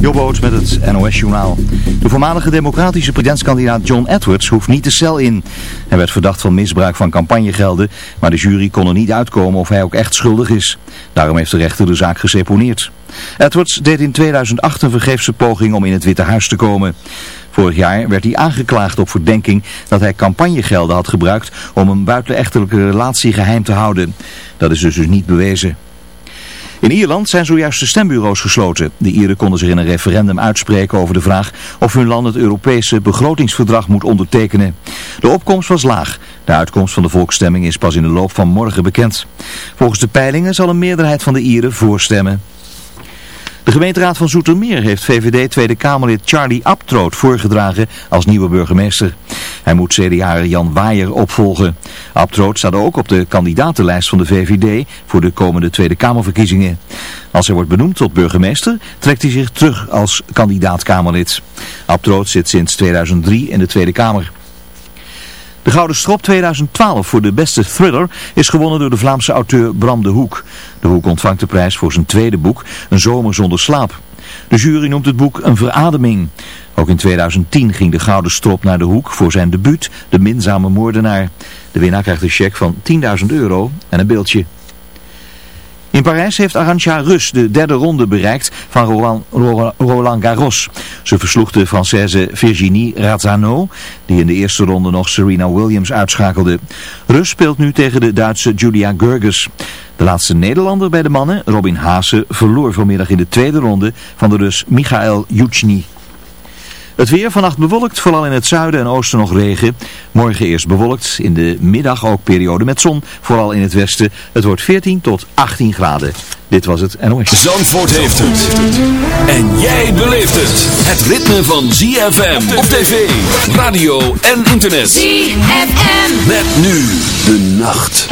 Jobboot met het NOS-journaal. De voormalige democratische presidentskandidaat John Edwards hoeft niet de cel in. Hij werd verdacht van misbruik van campagnegelden, maar de jury kon er niet uitkomen of hij ook echt schuldig is. Daarom heeft de rechter de zaak geseponeerd. Edwards deed in 2008 een vergeefse poging om in het Witte Huis te komen. Vorig jaar werd hij aangeklaagd op verdenking dat hij campagnegelden had gebruikt om een buitenechtelijke relatie geheim te houden. Dat is dus, dus niet bewezen. In Ierland zijn zojuist de stembureaus gesloten. De Ieren konden zich in een referendum uitspreken over de vraag of hun land het Europese begrotingsverdrag moet ondertekenen. De opkomst was laag. De uitkomst van de volksstemming is pas in de loop van morgen bekend. Volgens de peilingen zal een meerderheid van de Ieren voorstemmen. De gemeenteraad van Zoetermeer heeft VVD Tweede Kamerlid Charlie Abtroot voorgedragen als nieuwe burgemeester. Hij moet CDA Jan Waaier opvolgen. Abtroot staat ook op de kandidatenlijst van de VVD voor de komende Tweede Kamerverkiezingen. Als hij wordt benoemd tot burgemeester, trekt hij zich terug als kandidaat Kamerlid. Abtroot zit sinds 2003 in de Tweede Kamer. De Gouden Strop 2012 voor de beste thriller is gewonnen door de Vlaamse auteur Bram de Hoek. De Hoek ontvangt de prijs voor zijn tweede boek, Een zomer zonder slaap. De jury noemt het boek een verademing. Ook in 2010 ging de Gouden Strop naar de Hoek voor zijn debuut, De Minzame Moordenaar. De winnaar krijgt een cheque van 10.000 euro en een beeldje. In Parijs heeft Arantxa Rus de derde ronde bereikt van Roland, Garros. Ze versloeg de Française Virginie Razzano, die in de eerste ronde nog Serena Williams uitschakelde. Rus speelt nu tegen de Duitse Julia Gerges. De laatste Nederlander bij de mannen, Robin Haase, verloor vanmiddag in de tweede ronde van de Rus Michael Juchny. Het weer vannacht bewolkt, vooral in het zuiden en oosten nog regen. Morgen eerst bewolkt, in de middag ook periode met zon, vooral in het westen. Het wordt 14 tot 18 graden. Dit was het NOS. Zandvoort heeft het. En jij beleeft het. Het ritme van ZFM op tv, radio en internet. ZFM. Met nu de nacht.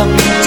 섭니다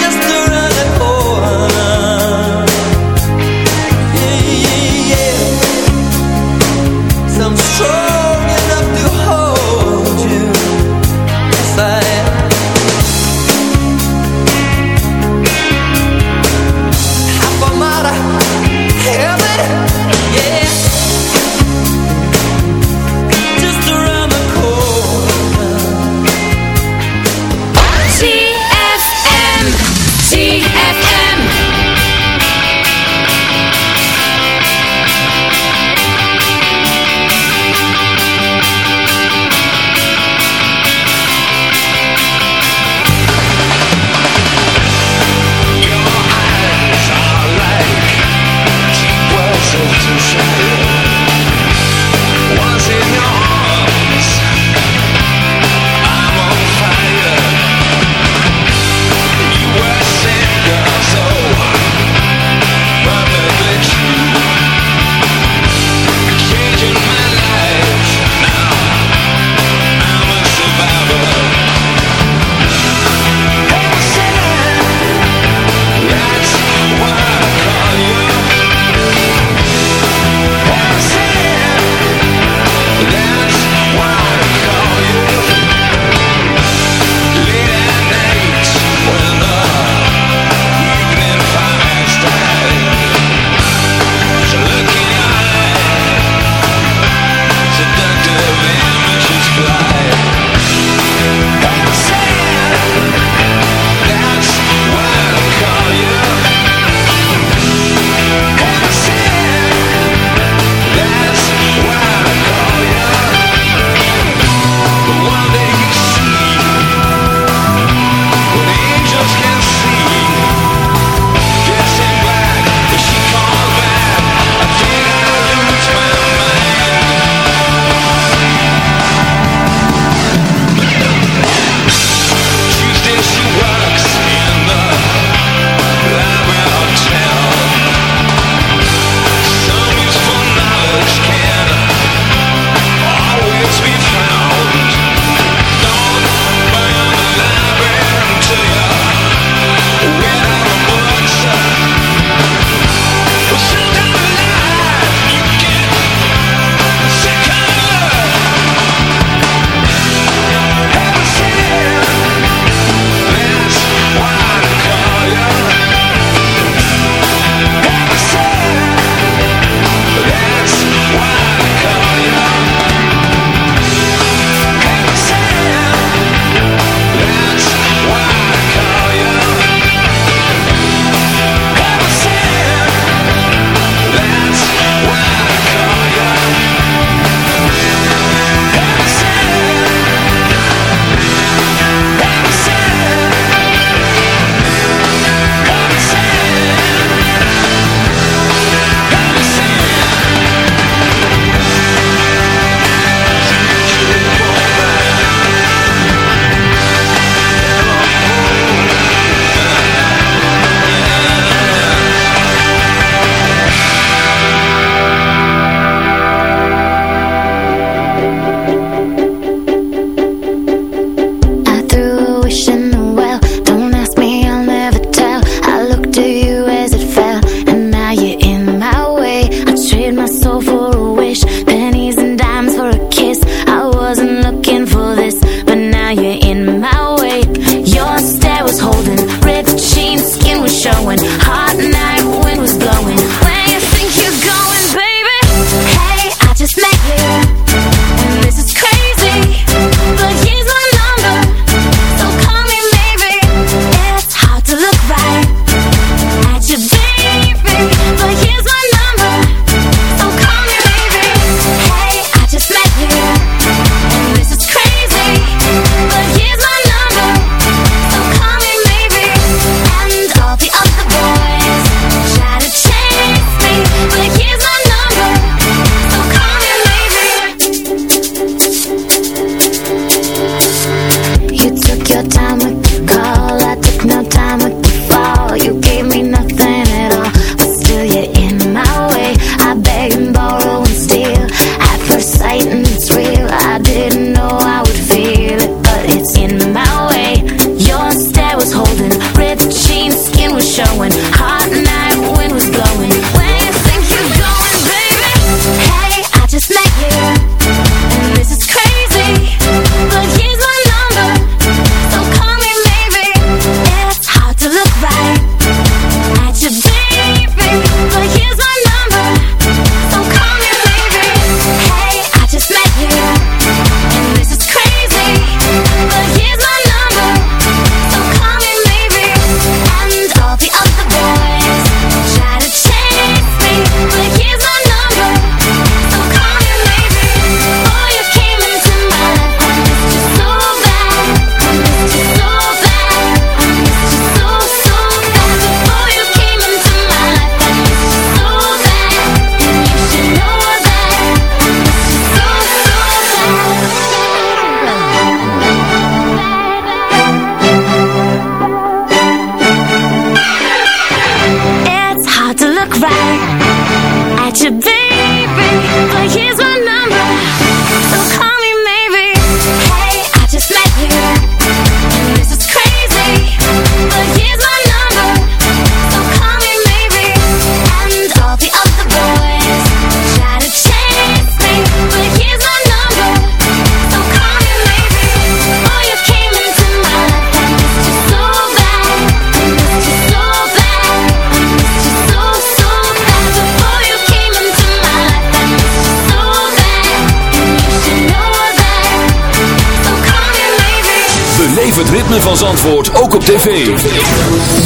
antwoord ook op tv.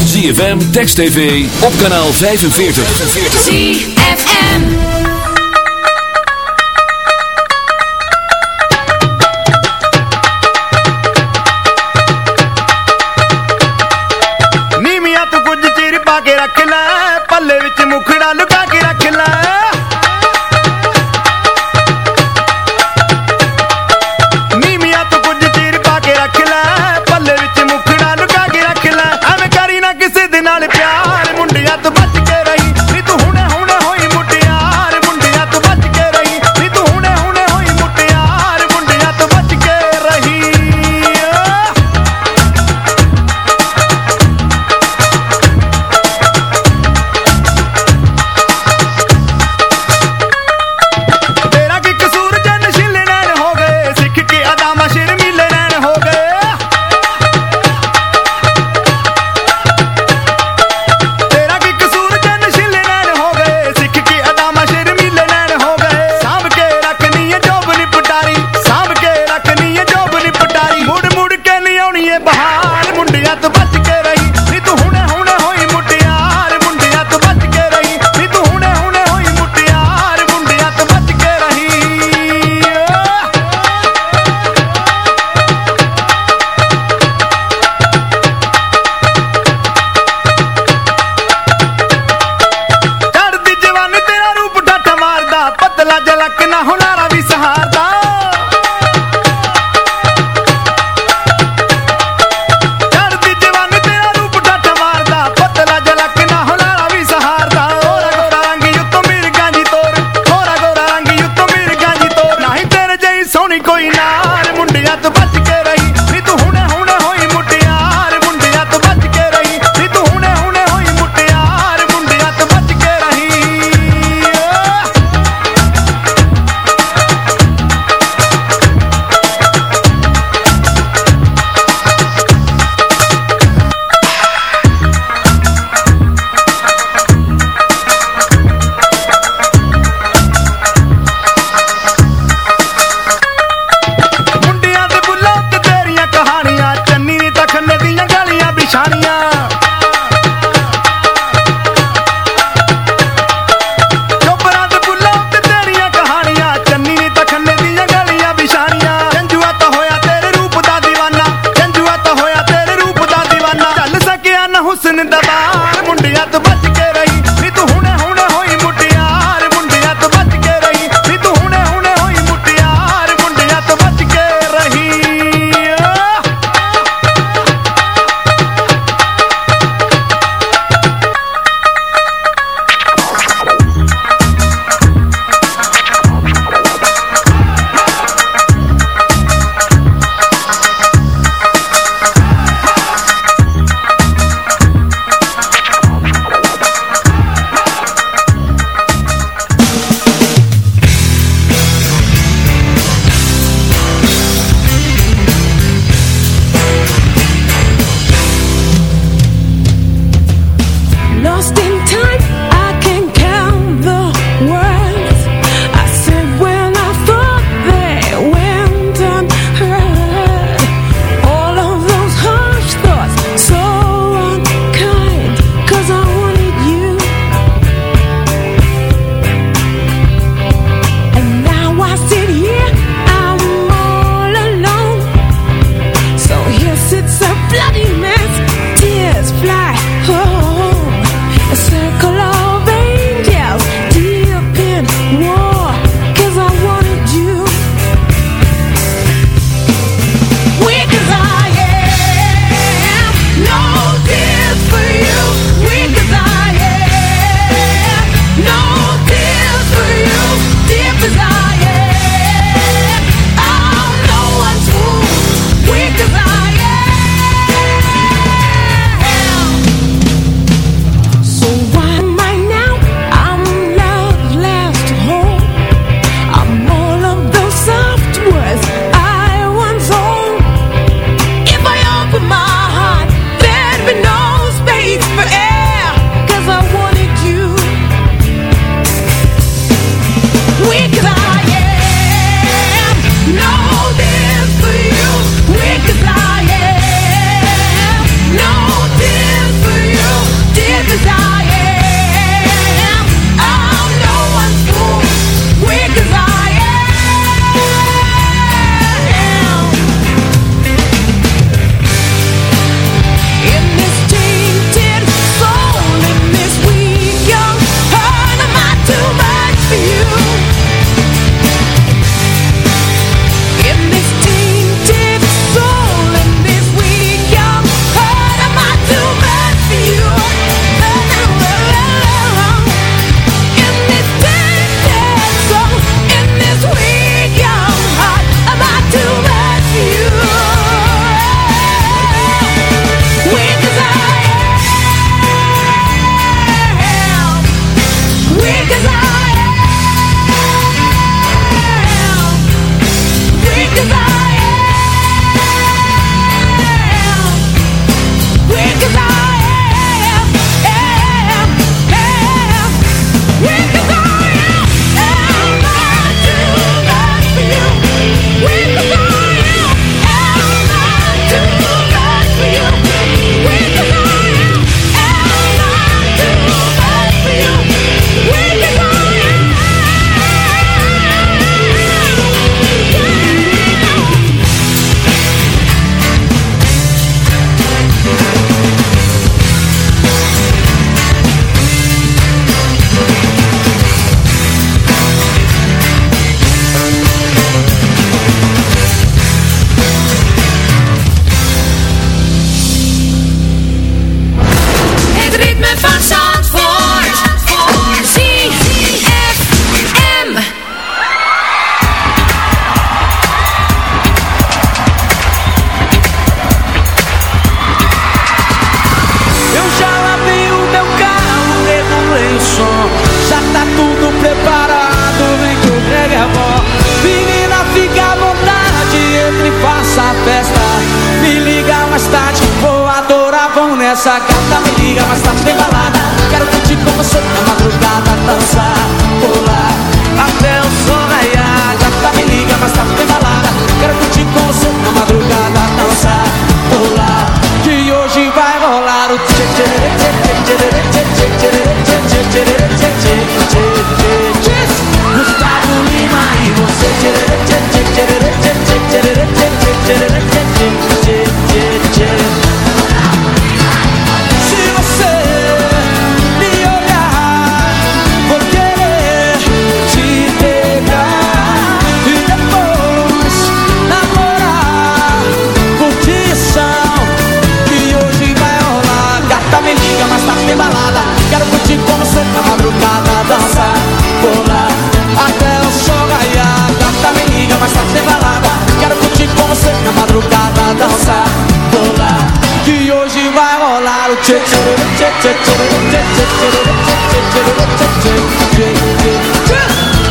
ZFM, Text TV, op kanaal 45. ZFM Neem je tu toe, goed je tiri pakken, rakken, palle, witte moekeren,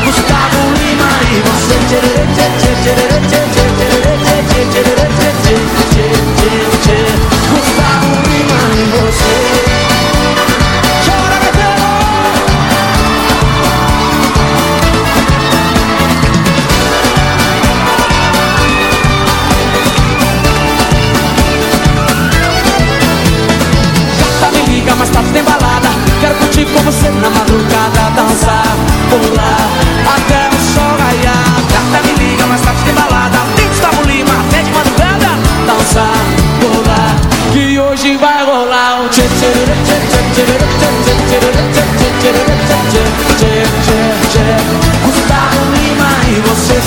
Gustavo Lima y vos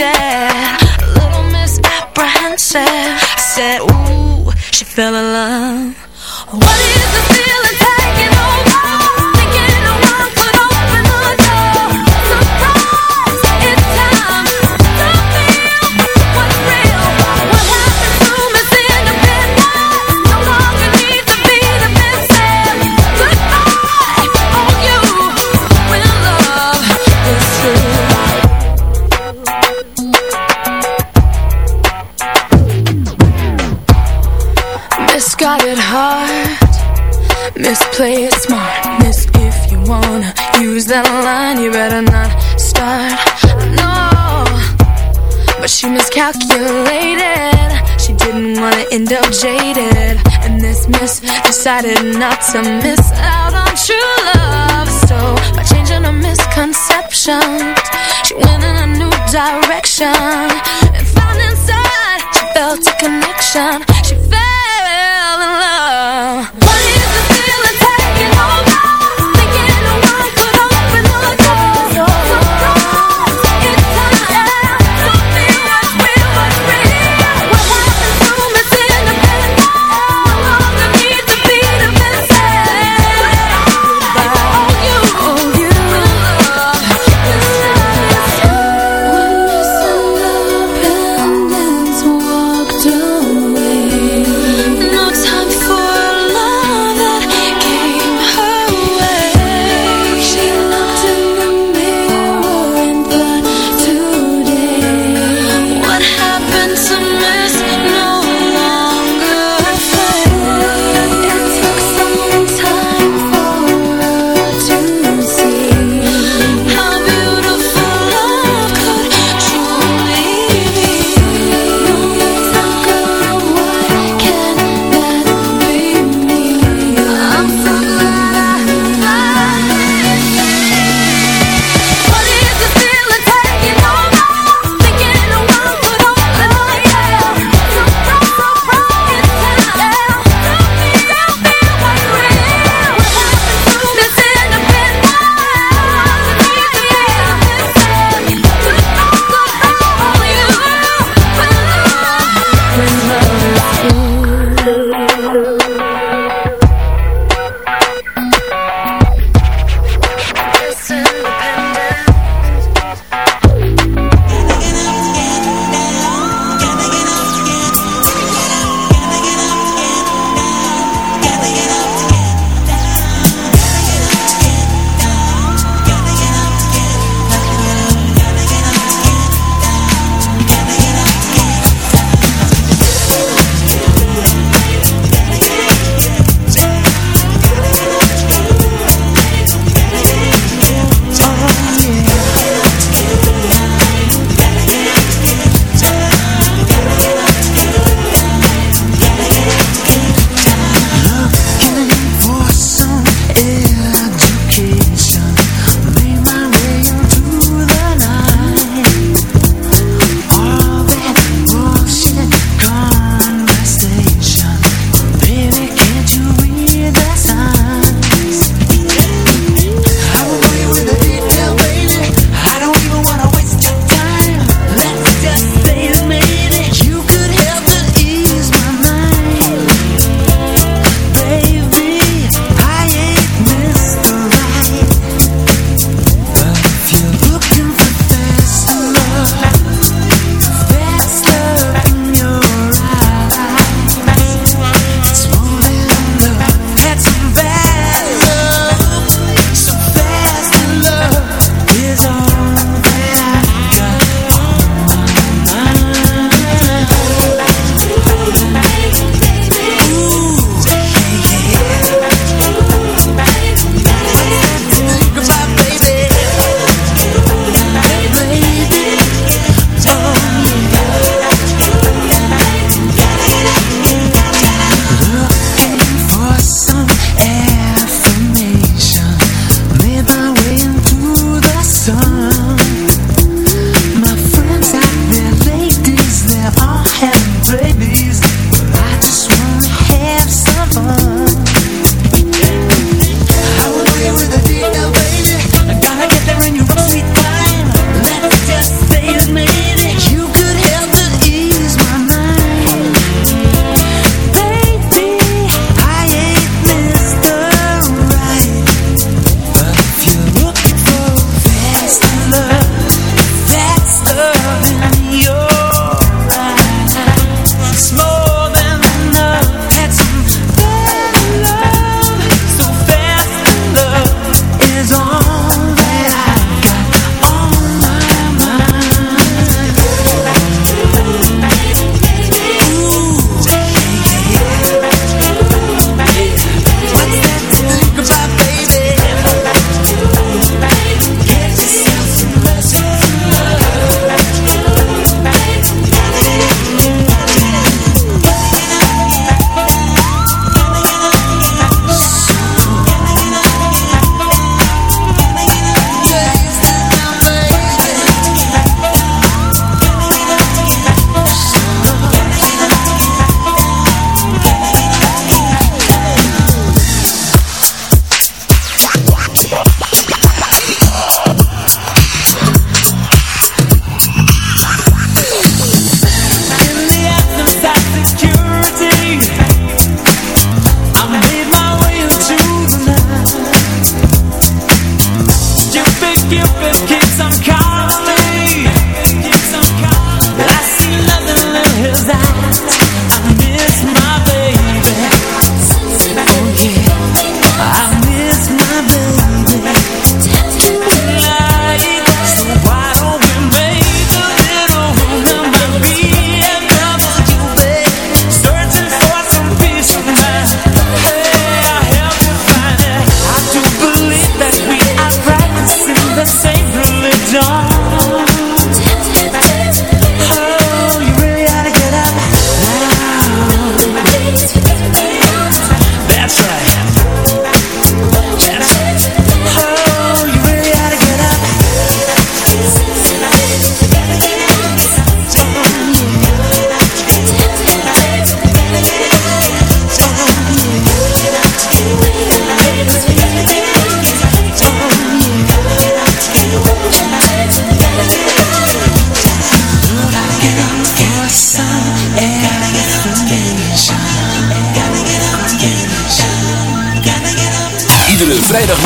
rejected A little misapprehensive. I said, ooh, she fell in love. What No But she miscalculated. She didn't wanna end up jaded. And this miss decided not to miss out on true love. So by changing her misconceptions She went in a new direction. And found inside She felt a connection. She fell Thank you.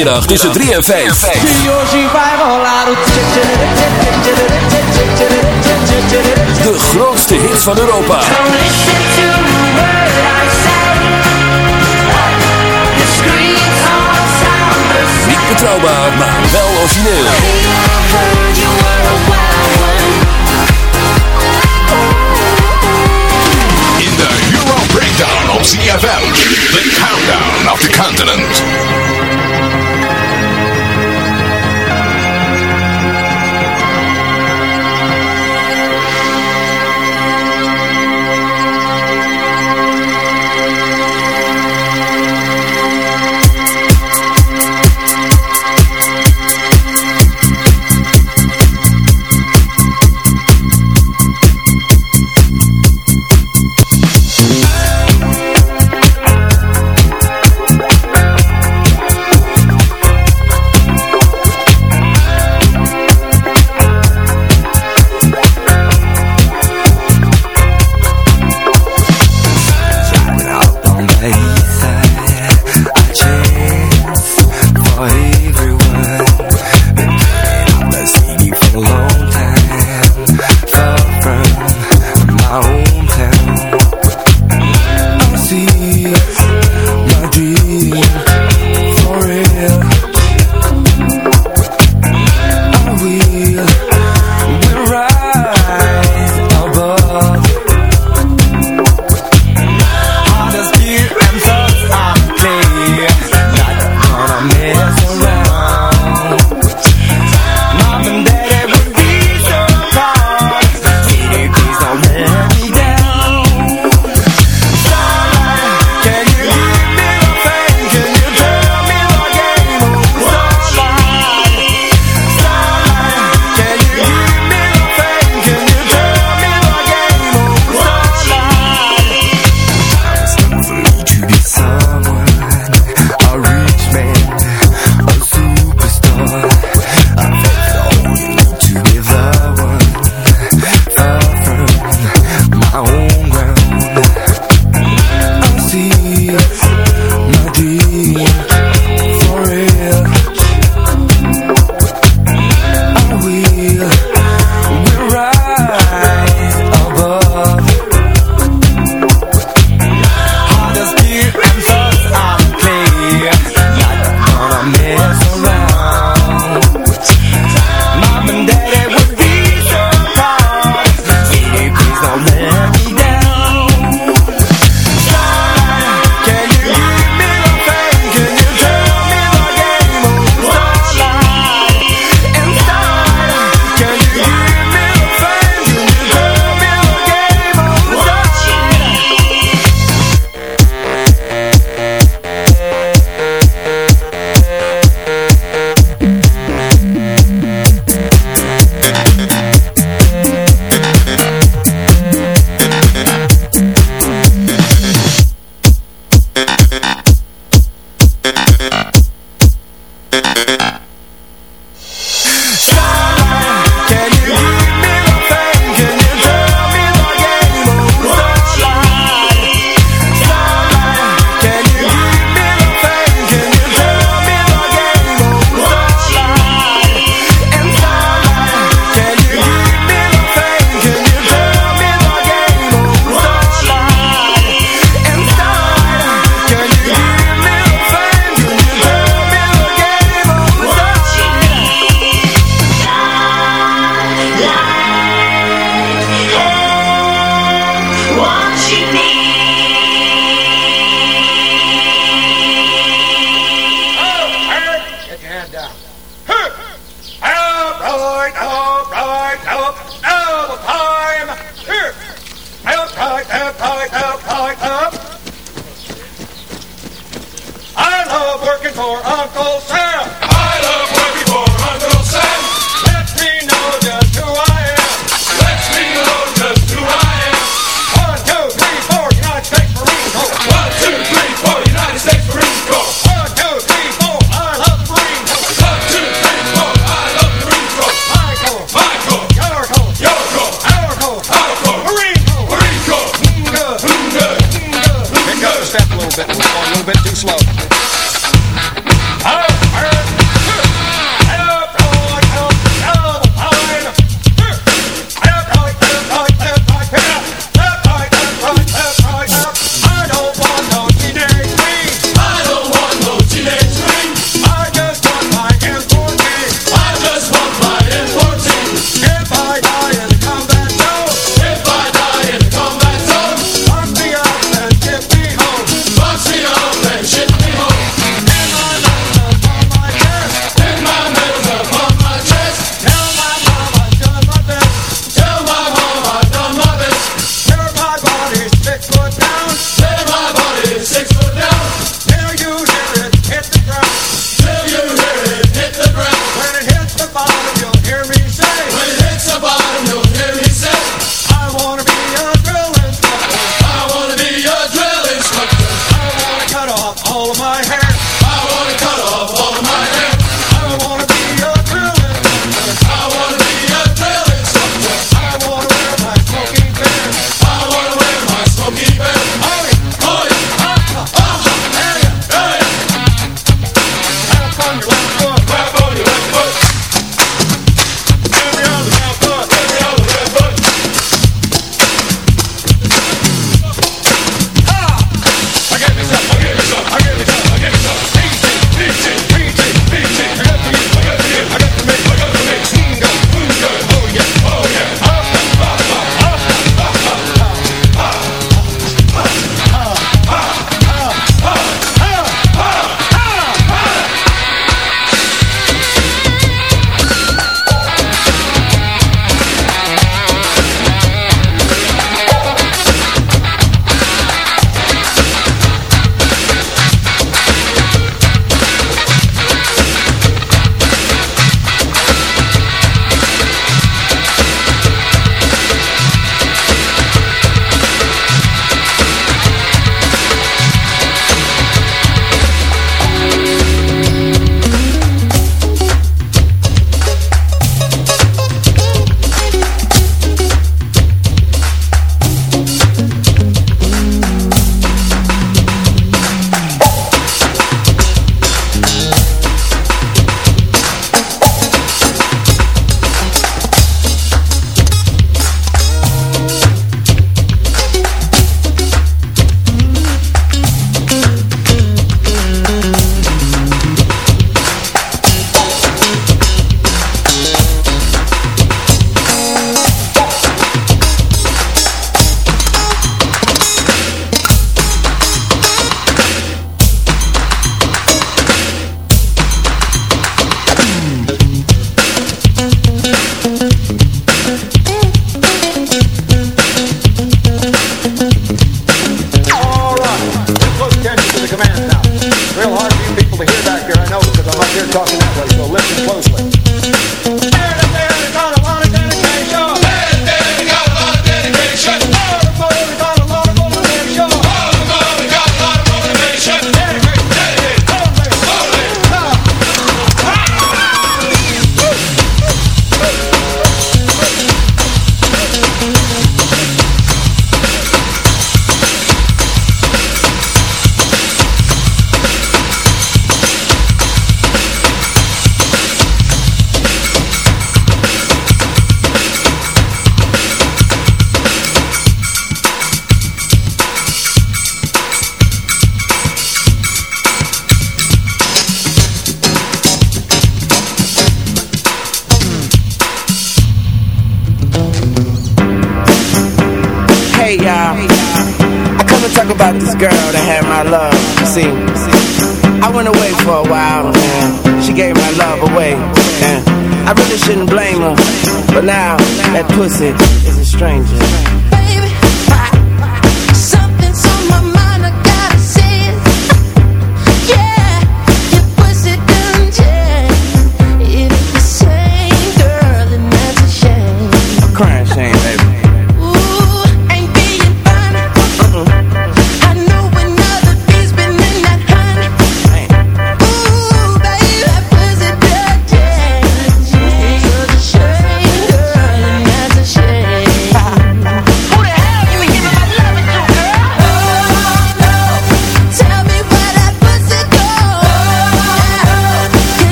Tussen 3 en 5. De grootste hits van Europa. Niet betrouwbaar, maar wel origineel. In de Euro Breakdown op CFM. The Countdown of the Continent. right up, right up, now the time. Here. Out, right up, right up, right up. I love working for Uncle Sam.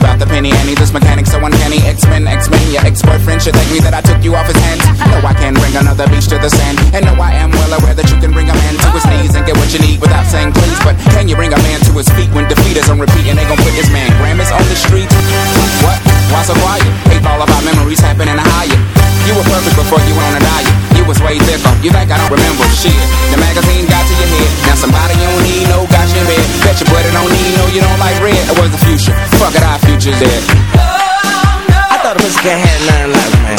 about the penny any. This mechanic so uncanny. X Men, X Men, your ex boyfriend should thank me that I took you off his hands. No, I can bring another beach to the sand. And no, I am well aware that you can bring a man to his knees and get what you need without saying please. But can you bring a man to his feet when defeat is on repeat and they gon' put this man Grammys on the street? What? Why so quiet? Eighth all about memories happening higher. You were perfect before you went on a diet. You was way different. You think I don't remember shit? The magazine got to your head. Now somebody you don't need no got your bed. Bet your buddy don't need no you don't like red. It was the future. Fuck it, our future's dead. Oh, no. I thought a pussycat had nine lives, man.